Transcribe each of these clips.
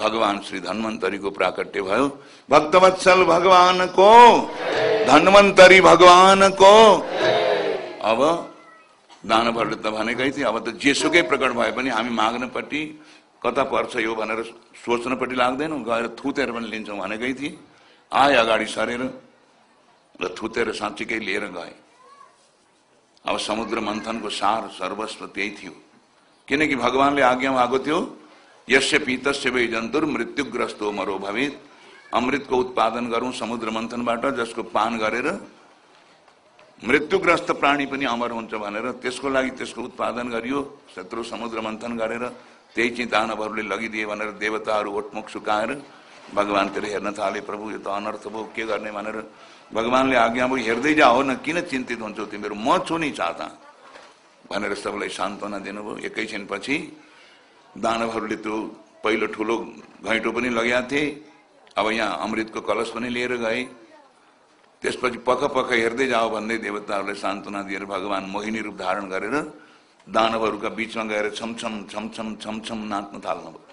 भगवान श्री धनवंतरी धन्वन्तरीको प्राकट्य भयो। भक्तवत्सल भगवानको धन्वन्तरी भगवानको अब दानवहरूले त भनेकै थिए अब त जेसुकै प्रकट भए पनि हामी माग्नपट्टि कता पर्छ यो भनेर सोच्नपट्टि लाग्दैनौँ। गएर थुतेर पनि लिन्छौँ भनेकै थिए आए अगाडि सरेर र थुतेर साँच्चीकै लिएर गए। अब समुद्र मन्थनको सार सर्वस्व त्यही थियो। किनकि भगवान्ले आज्ञा भएको थियो यस्य पितस्य वै जन्तुर मृत्युग्रस्त मरो भवित। अमृतको उत्पादन गरौँ समुद्र मन्थनबाट जसको पान गरेर मृत्युग्रस्त प्राणी पनि अमर हुन्छ भनेर, त्यसको लागि त्यसको उत्पादन गरियो, शत्रु समुद्र मन्थन गरेर त्यही चाहिँ दानवहरूले लगिदिए भनेर देवताहरू ओटमुख सुकाएर, भगवान्तिर हेर्न थाले, प्रभु, यो त अनर्थ भयो, के गर्ने भनेर, भगवान्ले आज्ञा भयो, हेर्दै जाओ न, किन चिन्तित हुन्छौ तिमीहरू? म छु नि चाहता। भनेर सबैलाई सान्त्वना दिनुभयो। एकैछिनपछि दानवहरूले त्यो पहिलो ठुलो घैँटो पनि लगेका थिए। अब यहाँ अमृतको कलश पनि लिएर गए। त्यसपछि पख पख हेर्दै जाओ भन्दै देवताहरूले सान्त्वना दिएर भगवान् मोहिनी रूप धारण गरेर दानवहरूका बिचमा गएर छमछम छमछम छमछम नाच्न थाल्नुभयो।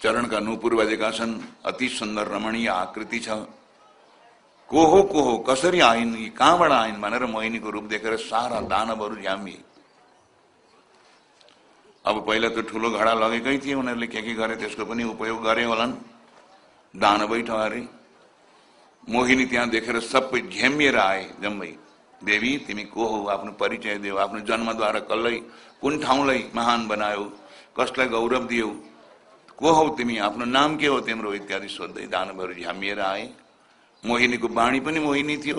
चरणका नुपुर बजेका छन्। अति सुन्दर रमणीय आकृति छ। को हो को हो कसरी आइन् कहाँबाट आइन् भनेर मोहिनीको रूप देखेर सारा दानवहरू झ्याम्बिए। अब पहिला त ठुलो घडा लगेकै थिए उनीहरूले के के गरे त्यसको पनि उपयोग गरे होलान् दानवै ठहरे। मोहिनी त्यहाँ देखेर सबै झ्यामिएर आए जम्मै देवी, तिमी को हो आफ्नो परिचय देऊ आफ्नो जन्मद्वारा कसलाई कुन ठाउँलाई महान बनायो कसलाई गौरव दियौ। को हौ तिमी आफ्नो नाम के हो तिम्रो, इत्यादि सोध्दै दानवहरू झ्यामिएर आए मोहिनीको बाणी पनि मोहिनी थियो,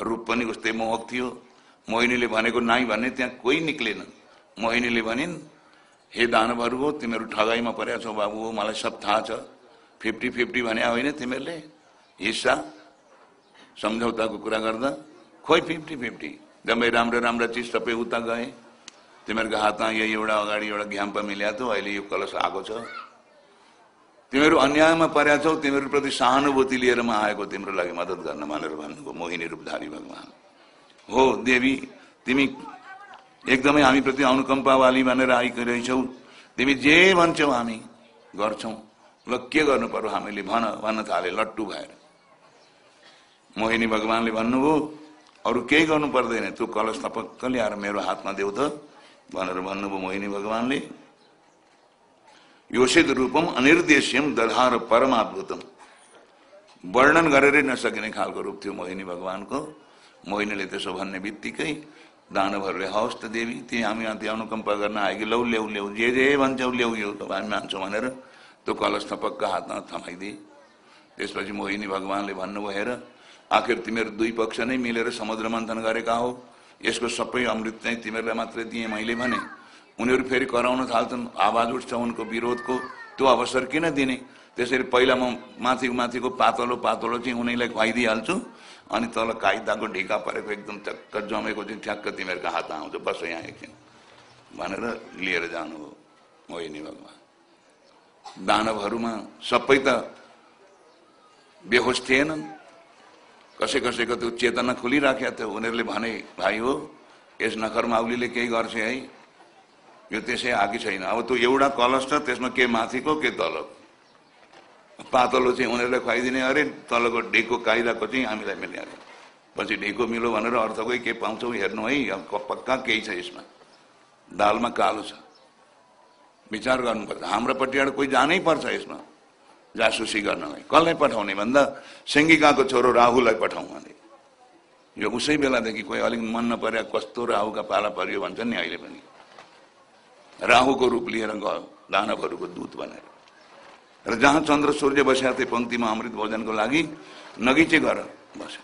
रूप पनि उस्तै मोहक थियो। मोहिनीले भनेको नाइ भन्ने त्यहाँ कोही निक्लेन। मोहिनीले भनिन् हे दानवहरू हो तिमीहरू ठगाइमा परेका छौ बाबु हो मलाई सब थाहा छ। फिफ्टी फिफ्टी भने होइन तिमीहरूले। हिस्सा सम्झौताको कुरा गर्दा खोइ फिफ्टी फिफ्टी? जम्मै राम्रो राम्रो चिज सबै उता गए। तिमीहरूको हातमा यही एउटा अगाडि एउटा घ्याम्पा मिल्या थियो अहिले यो कलश आएको छ। तिमीहरू अन्यायमा परेका छौ तिमीहरूप्रति सहानुभूति लिएर म आएको तिम्रो लागि मद्दत गर्न भनेर भन्नुभयो मोहिनी रूपधारी भगवान। हो देवी तिमी एकदमै हामीप्रति अनुकम्पावाली भनेर आइरहेछौ रहेछौ तिमी जे भन्छौ हामी गर्छौ। ल के गर्नु पर्यो हामीले? भन भन्न थाले लट्टु भएर। मोहिनी भगवान्ले भन्नुभयो अरू केही गर्नु पर्दैन त्यो कलश तपक्क ल्याएर मेरो हातमा देऊ त। भनेर भन्नुभयो मोहिनी भगवान्ले। योषित रूपम अनिर्देश्यम दधार परमाद्भुतम वर्णन गरेरै नसकिने खालको रूप थियो मोहिनी भगवानको। मोहिनीले त्यसो भन्ने बित्तिकै දාන වර්ය හවස්ත දෙවි තේ යම් යන්ති අනුකම්පා කරන අයගේ ලව්ලිය උල්ලිය जे जे වංච උල්ලිය උයෝ තමයි මං සමනර તો કલશના હાથના થમાઈ દે તેસ પછી મોહિની ભગવાનલે भन्नुभयो हेर आखिर तिमीहरू दुई पक्ष नै मिलेर समुद्र मन्थन गरेका हो? यसको सबै अमृत चाहिँ तिमीहरूलाई मात्रै दिएँ, मैले भने। उनीहरू फेरि कराउन थाल्छन्, आवाज़ उठ्छ उनको विरोधको, त्यो अवसर किन दिने? त्यसरी पहिला म माथि माथिको पातलो पातलो चाहिँ उनीलाई खुवाइदिइहाल्छु। अनि तल काइदाको ढिका परेको एकदम चक्क जमेको चाहिँ ठ्याक्क तिमीहरूको हातमा आउँछ। बस यहाँ एकछिन भनेर लिएर हो। मोहिनी भगवान्। दानवहरूमा सबै त बेहोस थिएनन्। कसै कसैको त्यो चेतना खुलिराखेका थियो। उनीहरूले भने भाइ हो यस नखर माउलीले केही गर्छ है। यो त्यसै आएकी छैन। अब त्यो एउटा कलश छ त्यसमा के माथिको के तल पातलो चाहिँ उनीहरूलाई खुवाइदिने अरे तलको ढिको काइदाको चाहिँ हामीलाई मिल्ने अरे। पछि ढिको मिलो भनेर अर्थकै के पाउँछौ हेर्नु है पक्का केही छ यसमा। दालमा कालो छ। विचार गर्नुपर्छ। हाम्रोपट्टिबाट कोही जानै पर्छ यसमा। जासुसी गर्नलाई। कसलाई पठाउने भन्दा सिङ्गिकाको छोरो राहुलाई पठाउँ भने। यो उसै बेलादेखि कोही अलिक मन नपरे कस्तो राहुका पाला परियो भन्छ नि अहिले पनि। राहुको रूप लिएर गयो दानवहरूको दूत भनेर। र जहाँ चन्द्र सूर्य बसेका थिए पङ्क्तिमा अमृत भोजनको लागि नगिचे गर बसे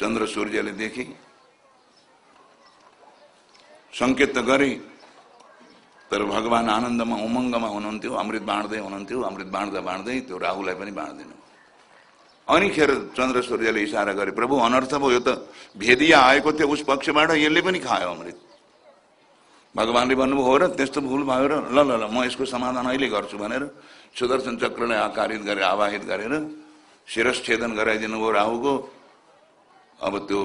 चन्द्र सूर्यले देखे सङ्केत त गरे तर भगवान् आनन्दमा उमङ्गमा हुनुहुन्थ्यो अमृत बाँड्दै हुनुहुन्थ्यो अमृत बाँड्दा बाँड्दै त्यो राहुलाई पनि बाँड्दैन। अनिखेर चन्द्र सूर्यले इसारा गरे प्रभु अनर्थ भयो त भेदिया आएको थियो उस पक्षबाट यसले पनि खायो अमृत। भगवान्ले भन्नुभयो र त्यस्तो भुल भयो र ल ल ल म यसको समाधान अहिले गर्छु भनेर सुदर्शन चक्रलाई आकारित गरेर आवाहित गरेर शिरच्छेदन गराइदिनु भयो राहुको। अब त्यो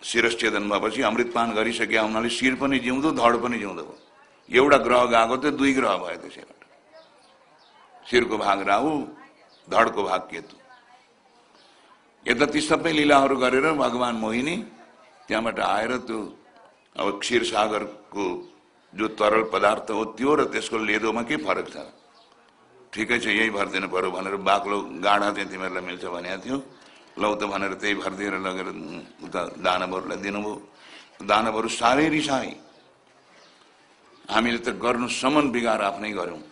शिरच्छेदन भएपछि अमृतपान गरिसके हुनाले शिर पनि जिउँदो धड पनि जिउँदो भयो। एउटा ग्रह गएको थियो दुई ग्रह भयो त्यसैबाट। शिरको भाग राहु धडको भाग केतु। यता ती सबै लिलाहरू गरेर भगवान् मोहिनी त्यहाँबाट आएर त्यो अब क्षीर सागरको जो तरल पदार्थ हो त्यो र त्यसको लेदोमा के फरक छ? ठिकै छ यही भरिदिनु पर्यो भनेर बाक्लो गाडा चाहिँ तिमीहरूलाई मिल्छ भनेको थियो। लौ त भनेर त्यही भरिदिएर लगेर उता दानवहरूलाई दिनुभयो। दानवहरू साह्रै रिसाए। हामीले त गर्नुसम्म बिगार आफ्नै गऱ्यौँ।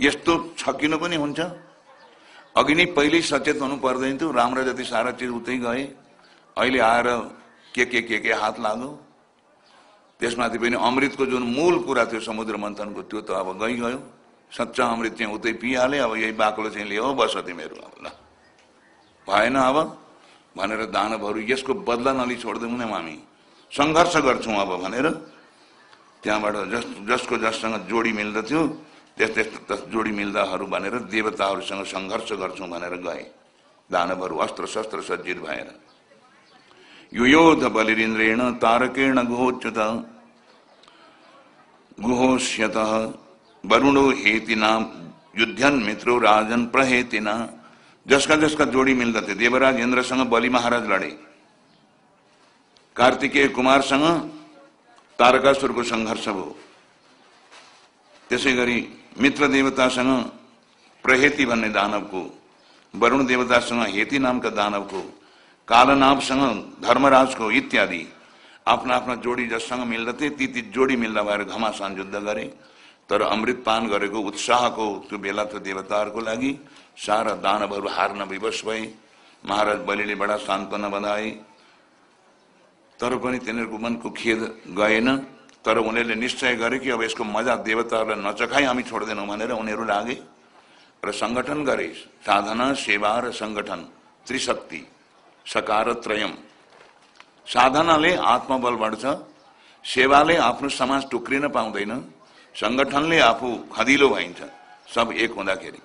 यस्तो छकिनु पनि हुन्छ। अघि नै पहिल्यै सचेत हुनु पर्दैन थियो। राम्रो जति सारा चिज उतै गए। अहिले आएर के के के के हात लाग्यो। त्यसमाथि पनि अमृतको जुन मूल कुरा थियो समुद्र मन्थनको त्यो त अब गइगयो सच्चा अमृत चाहिँ उतै पिइहाले अब यही बाक्लो चाहिँ लियो बस तिमीहरू अब ल। भएन अब भनेर दानवहरू यसको बदला नलि छोड्दैनौँ हामी सङ्घर्ष गर्छौँ अब भनेर त्यहाँबाट जस जसको जससँग जोडी मिल्दथ्यो त्यस त्यस जोडी मिल्दाहरू भनेर देवताहरूसँग सङ्घर्ष गर्छौँ भनेर गए। दानवहरू अस्त्र शस्त्र सज्जित भएर। युयोध बलिरिन्द्रेण तारकेण गुहोच्युत। गुहोष्यत वरुणो हेतिना, युद्धन मित्रो राजन प्रहेतिना। जसका जसका जोडी मिल्दथे देवराज इन्द्रसँग बलि महाराज लडे। कार्तिकेय कुमारसँग तारकासुरको सङ्घर्ष भयो त्यसै गरी मित्र देवतासँग प्रहेती भन्ने दानवको, वरुण देवतासँग हेती नामका दानवको कालनाभसँग धर्मराजको इत्यादि। आफ्ना आफ्ना जोडी जससँग मिल्दथे ती ती जोडी मिल्दा भएर घमासान युद्ध गरे। तर अमृत पान गरेको उत्साहको त्यो बेला त देवताहरूको लागि सारा दानवहरू हार्न विवश भए। महाराज बलिले बडा सान्त्वना बनाए तर पनि तिनीहरूको मनको खेद गएन। तर उनीहरूले निश्चय गरे कि अब यसको मजा देवताहरूलाई नचखाइ हामी छोड्दैनौँ भनेर उनीहरू लागे। र सङ्गठन गरे। साधना सेवा र सङ्गठन त्रिशक्ति। सकार त्रयम साधनाले आत्मबल बढ्छ सेवाले आफ्नो समाज टुक्रिन पाउँदैन सङ्गठनले आफू खदिलो भइन्छ सब एक हुँदाखेरि।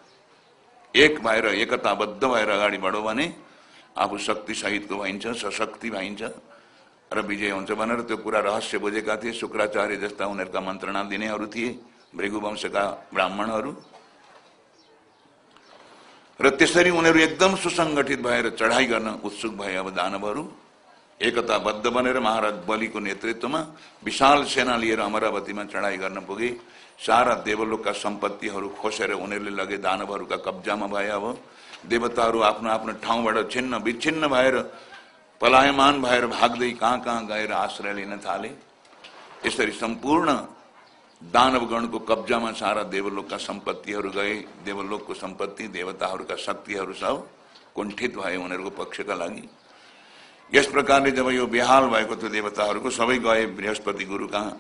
एक भएर एकताबद्ध भएर अगाडि बढो भने आफू शक्ति सहितको भइन्छ सशक्ति भइन्छ र विजय हुन्छ भनेर त्यो कुरा रहस्य बुझेका थिए। शुक्राचार्य जस्ता उनीहरूका मन्त्रणा दिनेहरू थिए भृगुवंशका ब्राह्मणहरू। र त्यसरी उनीहरू एकदम सुसङ्गठित भएर चढाइ गर्न उत्सुक भए। अब दानवहरू एकताबद्ध बनेर महाराज बलिको नेतृत्वमा विशाल सेना लिएर अमरावतीमा चढाइ गर्न पुगे। सारा देवलोकका सम्पत्तिहरू खोसेर उनीहरूले लगे दानवहरूका कब्जामा भए अब। देवताहरू आफ्नो आफ्नो ठाउँबाट छिन्न विच्छिन्न भएर, पलायमान भएर भाग्दै कहाँ कहाँ गएर आश्रय लिन थाले। यसरी सम्पूर्ण दानवगणको कब्जामा सारा देवलोकका सम्पत्तिहरू गए, देवलोक को देवलोकको संपत्ति देवताहरूका शक्तिहरू सब कुण्ठित उनीहरूको पक्षका लागि। यस प्रकारले जब यो बेहाल भएको थियो देवताहरूको सबै गए, बृहस्पति गुरु कहाँ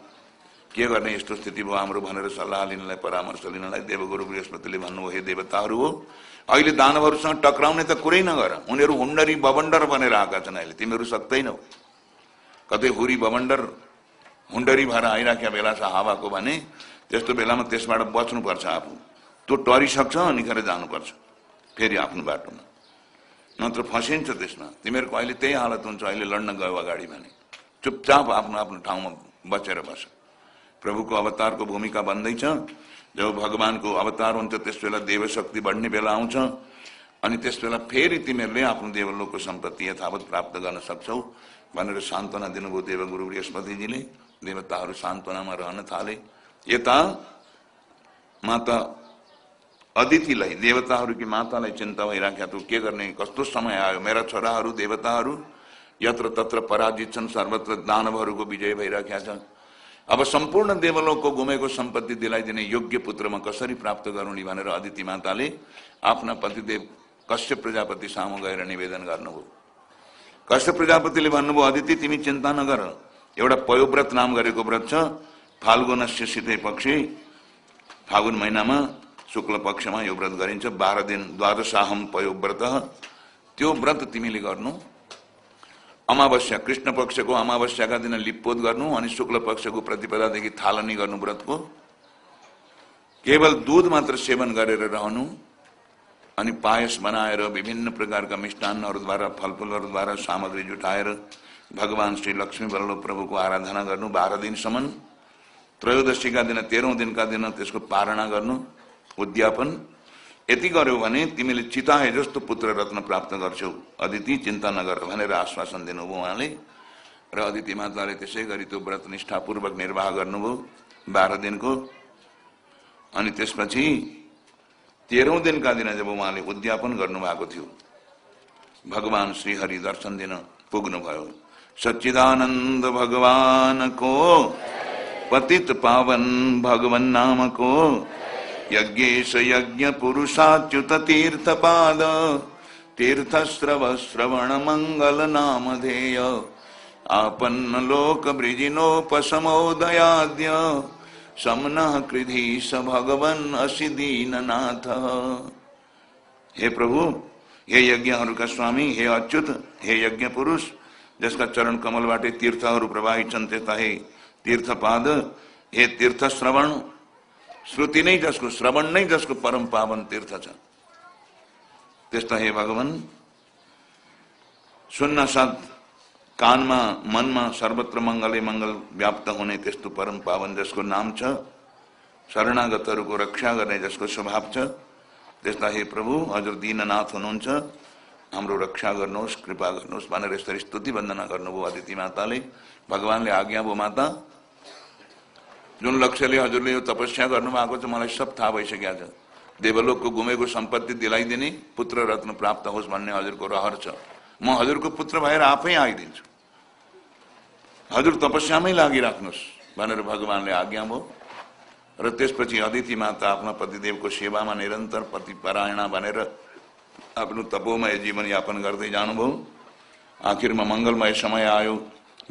के गर्ने यस्तो स्थिति भयो हाम्रो भनेर सल्लाह लिनलाई परामर्श लिनलाई देवगुरु बृहस्पतिले हे देवताहरू हो अहिले दानवहरूसँग टक्राउने त कुरै नगर उनीहरू हुन्डरी बबन्डर बनेर आएका छन् अहिले तिमीहरू सक्दैनौ कतै हुरी बबन्डर हुन्डरी भएर आइराखेका बेला छ हावाको भने त्यस्तो बेलामा त्यसबाट बच्नुपर्छ आफू। त्यो टरिसक्छ अनि खेर जानुपर्छ फेरि आफ्नो बाटोमा। नत्र फसिन्छ त्यसमा। तिमीहरूको अहिले त्यही हालत हुन्छ अहिले लड्न गयो अगाडि भने। चुपचाप आफ्नो आफ्नो ठाउँमा बचेर बस। प्रभुको अवतारको भूमिका बन्दैछ जब भगवानको अवतार हुन्छ त्यस बेला देवशक्ति बढ्ने बेला आउँछ। अनि त्यस बेला फेरि तिमीहरूले आफ्नो देवलोकको सम्पत्ति यथावत प्राप्त गर्न सक्छौ भनेर सान्त्वना दिनुभयो देवगुरु बृहस्पतिजीले। देवताहरू सान्त्वनामा रहन थाले। यता माता अदितिलाई, देवताहरूकी मातालाई चिन्ता भइराखेका थियो के गर्ने? कस्तो समय आयो? मेरा छोराहरू, देवताहरू यत्र तत्र पराजित छन्, सर्वत्र दानवहरूको विजय भइराखेका छ। अब सम्पूर्ण देवलोकको गुमेको संपत्ति दिलाइदिने योग्य पुत्रमा कसरी प्राप्त गरौँ भनेर अदिति माताले आफ्ना पतिदेव कश्यप प्रजापति सामु गएर निवेदन गर्नुभयो। कश्यप प्रजापतिले भन्नुभयो, अदिति, तिमी चिन्ता नगर। एउटा पयोव्रत नाम गरेको व्रत छ फाल्गुनस्य शीतै पक्षी। फागुन महिनामा शुक्ल पक्षमा यो व्रत गरिन्छ बाह्र दिन द्वादशाहम पयोव्रत त्यो व्रत तिमीले गर्नु। अमावस्या कृष्ण पक्षको अमावस्याका दिन लिपोत गर्नु अनि शुक्ल पक्षको प्रतिपदादेखि थालनी गर्नु व्रतको। केवल दुध मात्र सेवन गरेर रहनु अनि पायस बनाएर विभिन्न प्रकारका मिष्टान्नहरूद्वारा फलफुलहरूद्वारा सामग्री जुटाएर भगवान श्री लक्ष्मी बल्लभ प्रभुको आराधना गर्नु बाह्र दिनसम्म त्रयोदशीका दिन तेह्रौँ दिनका दिन, त्यसको पारणा गर्नु उद्यापन। यति गर्यो भने तिमीले चिताए जस्तो पुत्र रत्न प्राप्त गर्छौ। अदिति चिन्ता नगर भनेर आश्वासन दिनुभयो उहाँले। र अदिति माताले त्यसै गरी त्यो व्रत निष्ठापूर्वक निर्वाह गर्नुभयो बाह्र दिनको। अनि त्यसपछि तेह्रौँ दिनका दिन जब उहाँले उद्यापन गर्नुभएको थियो, भगवान श्रीहरि दर्शन दिन पुग्नुभयो। सच्चिदानंद भगवान को, पतित पावन भगवन नाम को, यज्ञेश यज्ञ पुरुषाच्युत तीर्थ पाद तीर्थ श्रव श्रवण मंगल नाम धेय, आपन्न लोक ब्रिजिनोपसमोदयाद्य, समन कृधि स भगवन असि दीननाथ। हे प्रभु, हे यज्ञ यज्ञहरूका स्वामी, हे अच्युत, हे यज्ञ पुरुष जसका चरण कमलबाटै तीर्थहरू प्रवाहित छन् त्यस्ता हे तीर्थपाद हे तीर्थ श्रवण श्रुति नै जसको श्रवण नै जसको परम पावन तीर्थ छ। त्यस्ता हे भगवान सुन्न साथ कानमा मनमा सर्वत्र मङ्गलै मङ्गल व्याप्त हुने त्यस्तो परम पावन जसको नाम छ। शरणागतहरूको रक्षा गर्ने जसको स्वभाव छ। त्यस्ता हे प्रभु हजुर दीननाथ हुनुहुन्छ। हाम्रो रक्षा गर्नुहोस् कृपा गर्नुहोस् भनेर यसरी स्तुति वन्दना गर्नुभयो अदिति माताले भगवान्ले आज्ञा भयो माता। जुन लक्ष्यले हजुरले यो तपस्या गर्नुभएको छ मलाई सब थाहा भइसकेको छ देवलोकको गुमेको संपत्ति दिलाइदिने पुत्र रत्न प्राप्त होस् भन्ने हजुरको रहर छ। म हजुरको पुत्र भएर आफै आइदिन्छु। हजुर तपस्यामै लागिराख्नुहोस् भनेर भगवान्ले आज्ञा भयो र त्यसपछि अदिति माता आफ्ना पतिदेवको सेवामा निरन्तर पति परायणा भनेर आफ्नो तपोमय जीवन यापन गर्दै आखिर में मंगलमय समय आयो।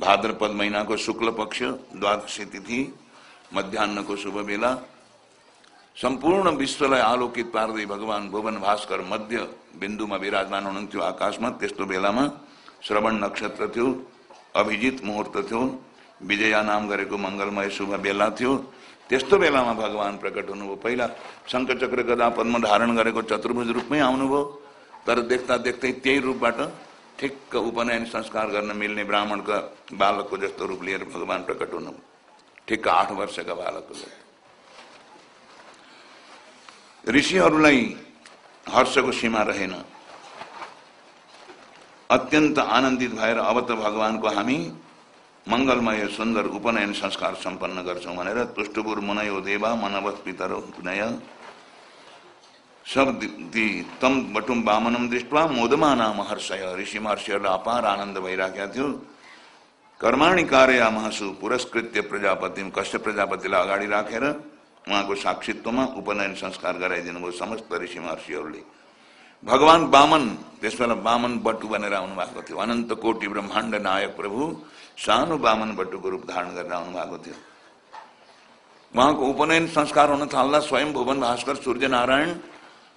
भाद्रपद महीना को शुक्ल पक्ष, द्वादशी तिथि मध्याहको शुभ बेला। सम्पूर्ण विश्वलाई आलोकित पार्दै भगवान भुवन भास्कर मध्य बिन्दुमा विराजमान हुनुहुन्थ्यो आकाशमा त्यस्तो बेलामा। श्रवण नक्षत्र थियो, अभिजित मुहुर्त थियो, विजया नाम गरेको मङ्गलमय शुभ बेला थियो। त्यस्तो बेलामा भगवान प्रकट हुनुभयो। पहिला शङ्खचक्र गदा पद्म धारण गरेको चतुर्भुज रूपमै आउनुभयो। तर देख्दा देख्दै त्यही रूपबाट ठिक्क उपनयन संस्कार गर्न मिल्ने ब्राह्मणका बालकको जस्तो रूप लिएर भगवान प्रकट हुनुभयो ठिक्क आठ वर्षका बालकको ऋषिहरूलाई हर्षको सीमा रहेन। अत्यन्त आनन्दित भएर अब त भगवानको हामी मङ्गलमय सुन्दर उपनयन संस्कार सम्पन्न गर्छौँ भनेर तुष्टपुर मुनयो देवा मनवत पितर नय सब तम बटुम बामनम दृष्टवा मोदमाना महर्षय ऋषि महर्षिहरूलाई अपार आनन्द भइराखेका थियो कर्माणी कार्य महसु पुरस्कृत्य प्रजापति कश्य प्रजापतिलाई अगाडि राखेर उहाँको साक्षित्वमा उपनयन संस्कार गराइदिनु भयो समस्त ऋषि महर्षिहरूले भगवान बामन त्यस बेला बामन बटु भनेर आउनु भएको थियो। अनन्त कोटि ब्रह्माण्ड नायक प्रभु, सानो बामन बटुको रूप धारण गरेर आउनु भएको थियो। उहाँको उपनयन संस्कार हुन थाल्दा स्वयं भुवन भास्कर सूर्य नारायण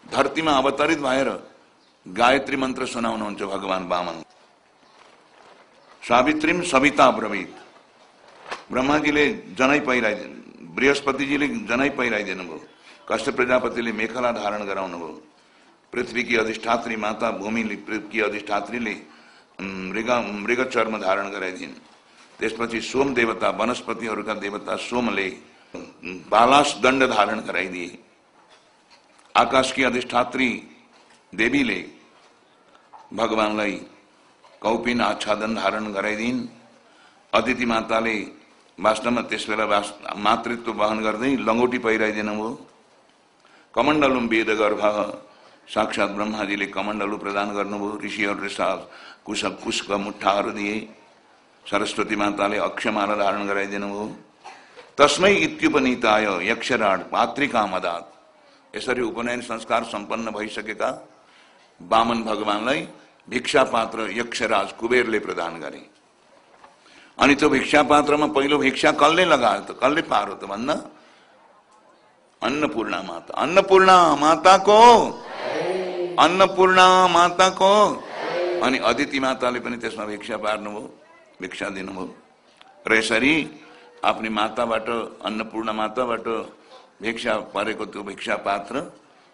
धरतीमा अवतरित भएर गायत्री मन्त्र सुनाउनुहुन्छ भगवान बामन। सावित्रीम सविता ब्रवीत। ब्रह्माजीले जनै पहिराइदिनु बृहस्पतिजीले जनै पहिराइदिनु भयो कश्यप प्रजापतिले मेखला धारण गराउनु भयो पृथ्वीकी अधिष्ठात्री माता भूमि की अधिष्ठात्रीले मृग मृग चर्म धारण गराइदिन्। त्यसपछि सोम देवता, वनस्पतिहरूका देवता सोमले बालास दण्ड धारण गराइदिए। आकाशकी अधिष्ठात्री देवीले भगवानलाई कौपिन आच्छादन धारण गराइदिन् अदिति माताले वास्तवमा त्यस बेला मातृत्व वहन गर्दै लङ्गोटी पहिराइदिनु भयो कमण्डलुम वेद गर्भ साक्षात ब्रह्माजीले कमण्डलु प्रदान गर्नुभयो ऋषिहरूले सा कुश कुशका मुठाहरू दिए। सरस्वती माताले अक्षमाला धारण गराइदिनु भयो तस्मै इत्युपनिताय यक्षराड पात्रिका मदात यसरी उपनयन संस्कार सम्पन्न भइसकेका बामन भगवानलाई भिक्षा पात्र यक्षराज कुबेरले प्रदान गरे। अनि त्यो भिक्षा पात्रमा पहिलो भिक्षा कसले लगायो त कसले पारो त भन्दा अन्नपूर्णा माता। अन्नपूर्णा माताको? अन्नपूर्णा माताको? अनि अदिति माताले पनि त्यसमा भिक्षा पार्नुभयो भिक्षा दिनुभयो। र यसरी आफ्नो माताबाट अन्नपूर्ण माताबाट भिक्षा परेको त्यो भिक्षा पात्र,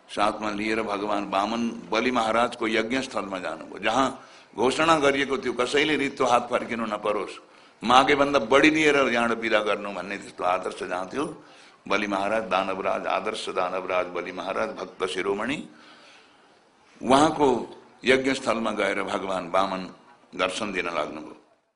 साथ में लिएर भगवान बामन, बलि महाराज को यज्ञ स्थलमा जानुभयो जहाँ घोषणा गरिएको थियो कसैले रित्तो हात फर्किनु नपरोस् मागेभन्दा बढी दिएर यहाँबाट बिदा गर्नु आदर्श जहाँ थियो बलि महाराज, दानवराज, आदर्श दानवराज, बलि महाराज, भक्त शिरोमणि। उहाँको यज्ञस्थलमा गएर भगवान् बामन, दर्शन दिन लग्न लाग्नुभयो